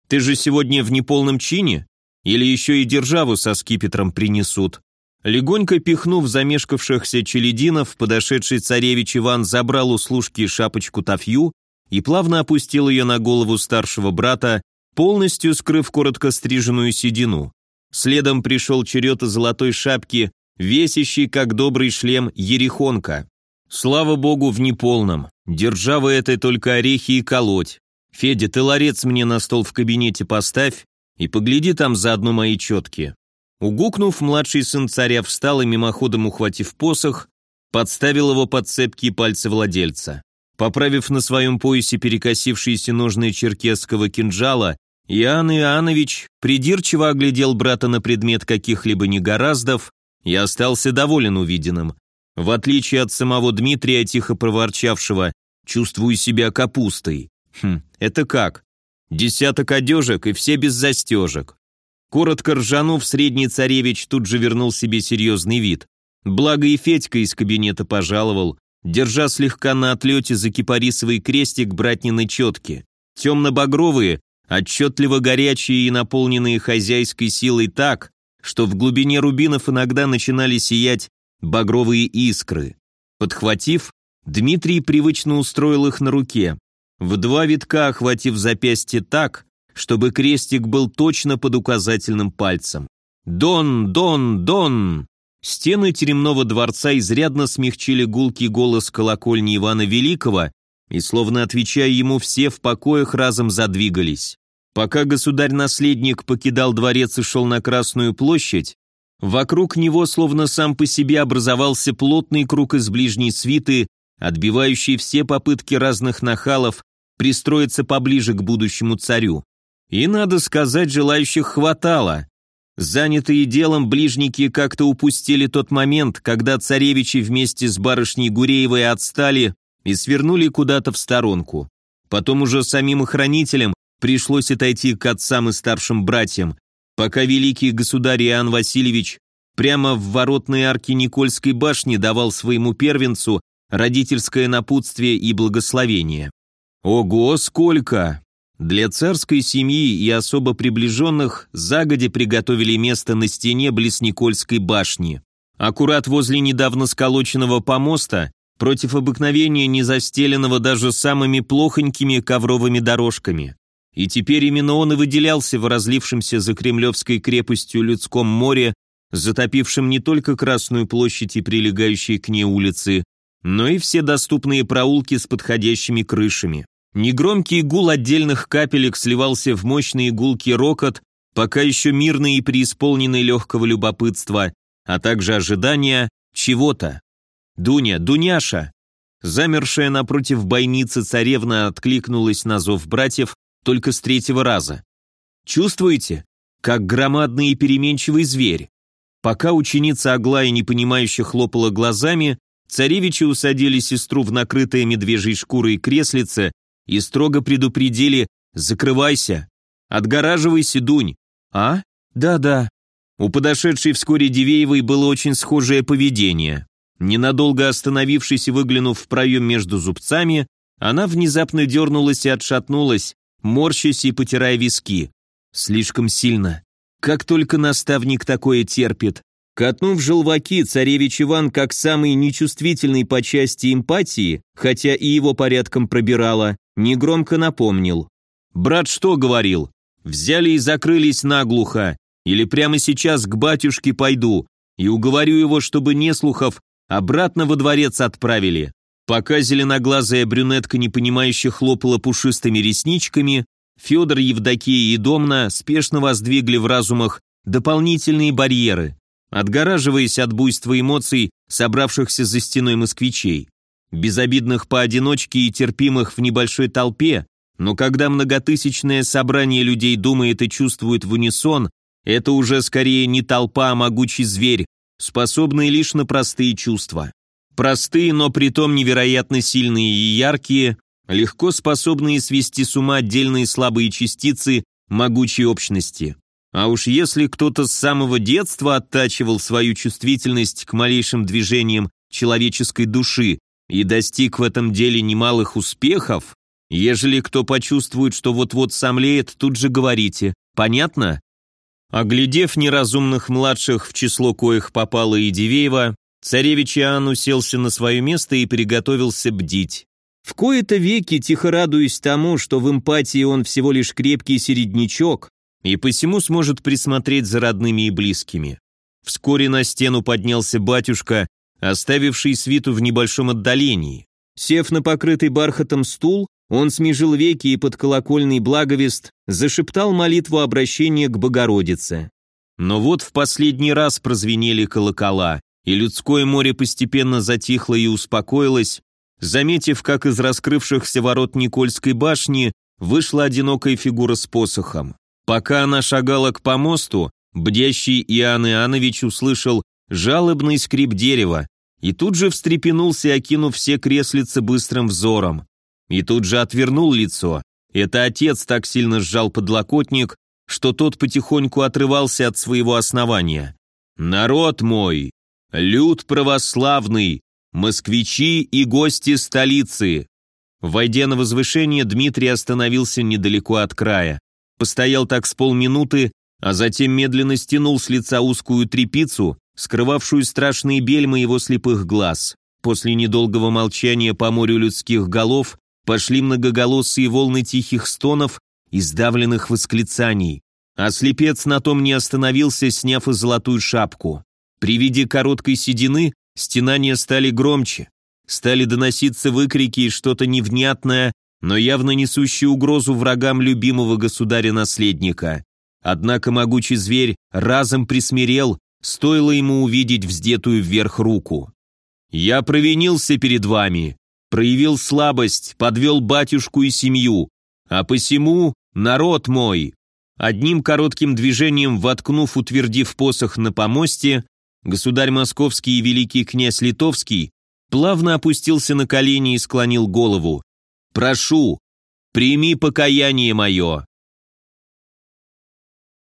«Ты же сегодня в неполном чине? Или еще и державу со скипетром принесут?» Легонько пихнув замешкавшихся челядинов, подошедший царевич Иван забрал у служки шапочку тафью и плавно опустил ее на голову старшего брата, полностью скрыв коротко стриженную седину. Следом пришел черед золотой шапки, весящий, как добрый шлем, ерехонка. Слава богу, в неполном. Держава этой только орехи и колоть. Федя, ты ларец мне на стол в кабинете поставь и погляди там заодно мои четки. Угукнув, младший сын царя встал и, мимоходом ухватив посох, подставил его под цепкие пальцы владельца. Поправив на своем поясе перекосившиеся ножные черкесского кинжала, Иоанн Иоаннович придирчиво оглядел брата на предмет каких-либо негораздов и остался доволен увиденным. В отличие от самого Дмитрия, тихо проворчавшего, чувствую себя капустой. Хм, это как? Десяток одежек и все без застежек. Коротко ржанув, средний царевич тут же вернул себе серьезный вид. Благо и Федька из кабинета пожаловал, держа слегка на отлете за кипарисовый крестик братнины четки. Темно-багровые, отчетливо горячие и наполненные хозяйской силой так, что в глубине рубинов иногда начинали сиять багровые искры. Подхватив, Дмитрий привычно устроил их на руке, в два витка охватив запястье так, чтобы крестик был точно под указательным пальцем. «Дон! Дон! Дон!» Стены теремного дворца изрядно смягчили гулкий голос колокольни Ивана Великого, и, словно отвечая ему, все в покоях разом задвигались. Пока государь-наследник покидал дворец и шел на Красную площадь, вокруг него, словно сам по себе, образовался плотный круг из ближней свиты, отбивающий все попытки разных нахалов пристроиться поближе к будущему царю. И, надо сказать, желающих хватало. Занятые делом, ближники как-то упустили тот момент, когда царевичи вместе с барышней Гуреевой отстали и свернули куда-то в сторонку. Потом уже самим охранителям пришлось отойти к отцам и старшим братьям, пока великий государь Иоанн Васильевич прямо в воротной арке Никольской башни давал своему первенцу родительское напутствие и благословение. Ого, сколько! Для царской семьи и особо приближенных загоди приготовили место на стене близ Никольской башни. Аккурат возле недавно сколоченного помоста, против обыкновения не застеленного даже самыми плохонькими ковровыми дорожками. И теперь именно он и выделялся в разлившемся за Кремлевской крепостью людском море, затопившем не только Красную площадь и прилегающие к ней улицы, но и все доступные проулки с подходящими крышами. Негромкий гул отдельных капелек сливался в мощный гулкий рокот, пока еще мирный и преисполненный легкого любопытства, а также ожидания чего-то. «Дуня, Дуняша!» Замершая напротив бойницы царевна откликнулась на зов братьев только с третьего раза. «Чувствуете? Как громадный и переменчивый зверь!» Пока ученица Аглая непонимающе хлопала глазами, царевичи усадили сестру в накрытое медвежьей шкурой креслице и строго предупредили «Закрывайся! Отгораживайся, Дунь!» «А? Да-да». У подошедшей вскоре Дивеевой было очень схожее поведение. Ненадолго остановившись и выглянув в проем между зубцами, она внезапно дернулась и отшатнулась, морщась и потирая виски. Слишком сильно. Как только наставник такое терпит. Катнув желваки, царевич Иван, как самый нечувствительный по части эмпатии, хотя и его порядком пробирало, негромко напомнил. «Брат что говорил? Взяли и закрылись наглухо. Или прямо сейчас к батюшке пойду и уговорю его, чтобы неслухов обратно во дворец отправили». Пока зеленоглазая брюнетка непонимающе хлопала пушистыми ресничками, Федор, Евдокия и Домна спешно воздвигли в разумах дополнительные барьеры, отгораживаясь от буйства эмоций, собравшихся за стеной москвичей. Безобидных поодиночке и терпимых в небольшой толпе, но когда многотысячное собрание людей думает и чувствует в унисон, это уже скорее не толпа, а могучий зверь, способный лишь на простые чувства. Простые, но притом невероятно сильные и яркие, легко способные свести с ума отдельные слабые частицы могучей общности. А уж если кто-то с самого детства оттачивал свою чувствительность к малейшим движениям человеческой души и достиг в этом деле немалых успехов, ежели кто почувствует, что вот-вот сомлеет, тут же говорите. Понятно? Оглядев неразумных младших, в число коих попала и Дивеева, царевич Иоанн уселся на свое место и приготовился бдить. В кои-то веки, тихо радуясь тому, что в эмпатии он всего лишь крепкий середнячок, и посему сможет присмотреть за родными и близкими. Вскоре на стену поднялся батюшка, оставивший свиту в небольшом отдалении. Сев на покрытый бархатом стул, он смежил веки и под колокольный благовест зашептал молитву обращения к Богородице. Но вот в последний раз прозвенели колокола, и людское море постепенно затихло и успокоилось, заметив, как из раскрывшихся ворот Никольской башни вышла одинокая фигура с посохом. Пока она шагала к помосту, бдящий Иоанн Иоаннович услышал жалобный скрип дерева и тут же встрепенулся, окинув все креслицы быстрым взором. И тут же отвернул лицо. Это отец так сильно сжал подлокотник, что тот потихоньку отрывался от своего основания. «Народ мой! Люд православный! Москвичи и гости столицы!» Войдя на возвышение, Дмитрий остановился недалеко от края постоял так с полминуты, а затем медленно стянул с лица узкую трепицу, скрывавшую страшные бельмы его слепых глаз. После недолгого молчания по морю людских голов пошли многоголосые волны тихих стонов и сдавленных восклицаний. А слепец на том не остановился, сняв и золотую шапку. При виде короткой седины стенания стали громче. Стали доноситься выкрики и что-то невнятное, но явно несущий угрозу врагам любимого государя-наследника. Однако могучий зверь разом присмирел, стоило ему увидеть вздетую вверх руку. «Я провинился перед вами, проявил слабость, подвел батюшку и семью, а посему народ мой». Одним коротким движением, воткнув, утвердив посох на помосте, государь московский и великий князь литовский плавно опустился на колени и склонил голову. Прошу, прими покаяние мое.